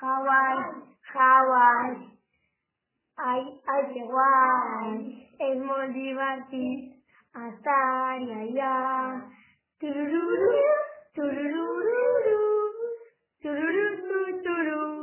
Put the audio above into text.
Hawaii, Hawaii. Ay, ay, qué guay. Es muy divertido estar allá. Turururu, turururu, turururu.